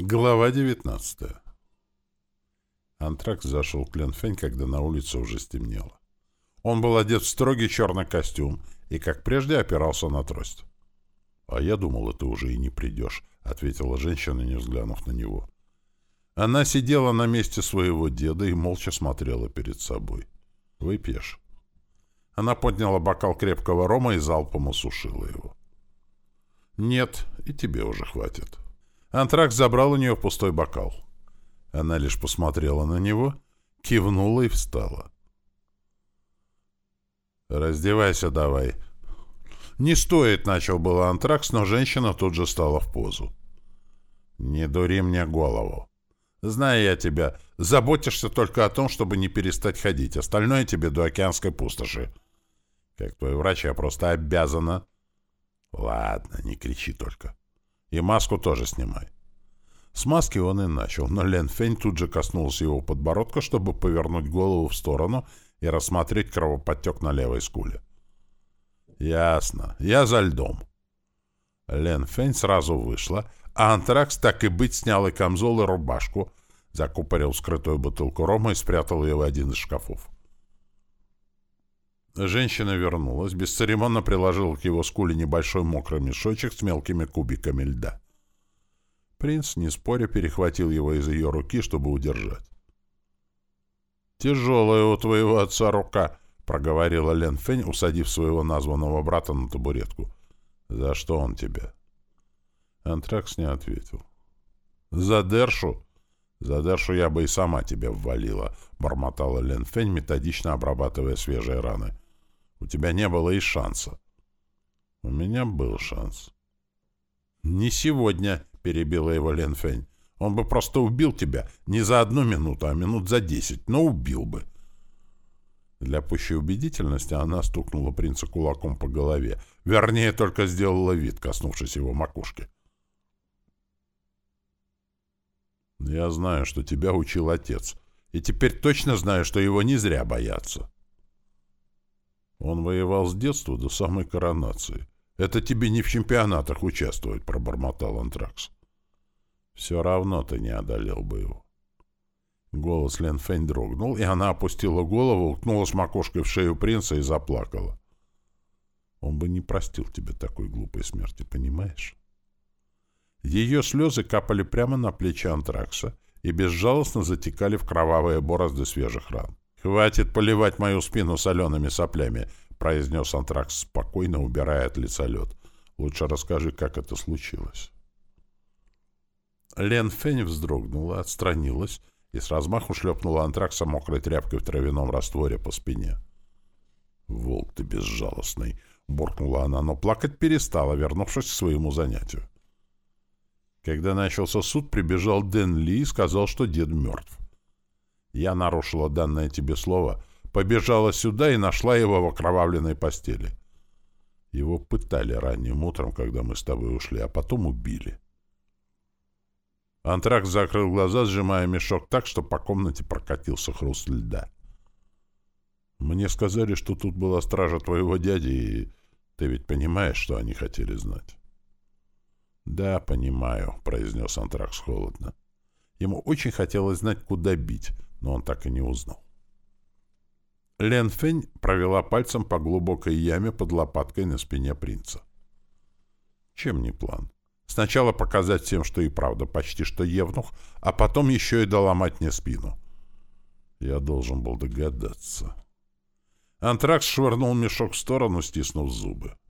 Глава 19 Антракс зашел к Ленфень, когда на улице уже стемнело. Он был одет в строгий черный костюм и, как прежде, опирался на трость. — А я думала, ты уже и не придешь, — ответила женщина, не взглянув на него. Она сидела на месте своего деда и молча смотрела перед собой. — Выпьешь? Она подняла бокал крепкого рома и залпом осушила его. — Нет, и тебе уже хватит. Антракс забрал у нее пустой бокал. Она лишь посмотрела на него, кивнула и встала. «Раздевайся давай». «Не стоит», — начал было антракс, но женщина тут же стала в позу. «Не дури мне голову. Знаю я тебя, заботишься только о том, чтобы не перестать ходить. Остальное тебе до океанской пустоши. Как твой врач, я просто обязана». «Ладно, не кричи только. И маску тоже снимай». С маски он и начал, но Лен Фень тут же коснулся его подбородка, чтобы повернуть голову в сторону и рассмотреть кровоподтек на левой скуле. «Ясно. Я за льдом». Лен Фень сразу вышла, а Антракс так и быть снял и камзол, и рубашку, закупорил скрытую бутылку рома и спрятал ее в один из шкафов. Женщина вернулась, бесцеремонно приложила к его скуле небольшой мокрый мешочек с мелкими кубиками льда. Принц, не споря, перехватил его из ее руки, чтобы удержать. «Тяжелая у твоего отца рука», — проговорила Лен Фень, усадив своего названного брата на табуретку. «За что он тебе?» Антракс не ответил. «За Дершу?» «За Дершу я бы и сама тебя ввалила», — бормотала Лен Фень, методично обрабатывая свежие раны. «У тебя не было и шанса». «У меня был шанс». «Не сегодня», — перебила его Лен Фень. Он бы просто убил тебя не за одну минуту, а минут за десять, но убил бы. Для пущей убедительности она стукнула принца кулаком по голове. Вернее, только сделала вид, коснувшись его макушки. «Я знаю, что тебя учил отец, и теперь точно знаю, что его не зря боятся». Он воевал с детства до самой коронации. «Это тебе не в чемпионатах участвовать», — пробормотал Антракс. Все равно ты не одолел бы его. Голос Лен Фэнь дрогнул, и она опустила голову, уткнулась макушкой в шею принца и заплакала. Он бы не простил тебе такой глупой смерти, понимаешь? Ее слезы капали прямо на плечи Антракса и безжалостно затекали в кровавые борозды свежих ран. «Хватит поливать мою спину солеными соплями», — произнес Антракс спокойно, убирая от лица лед. «Лучше расскажи, как это случилось». Лен Фень вздрогнула, отстранилась и с размаху шлепнула антракса мокрой тряпкой в травяном растворе по спине. «Волк ты безжалостный!» — буркнула она, но плакать перестала, вернувшись к своему занятию. Когда начался суд, прибежал Дэн Ли и сказал, что дед мертв. Я нарушила данное тебе слово, побежала сюда и нашла его в окровавленной постели. Его пытали ранним утром, когда мы с тобой ушли, а потом убили. — Антракс закрыл глаза, сжимая мешок так, что по комнате прокатился хруст льда. «Мне сказали, что тут была стража твоего дяди, и ты ведь понимаешь, что они хотели знать?» «Да, понимаю», — произнес Антракс холодно. Ему очень хотелось знать, куда бить, но он так и не узнал. Лен Фень провела пальцем по глубокой яме под лопаткой на спине принца. Чем не план? Сначала показать всем, что и правда почти что евнух, а потом еще и доломать мне спину. Я должен был догадаться. Антракс швырнул мешок в сторону, стиснув зубы.